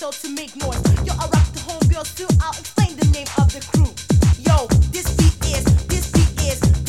yourself to make noise. Yo, I rock the homegirl, too. I'll explain the name of the crew. Yo, this beat is, this beat is.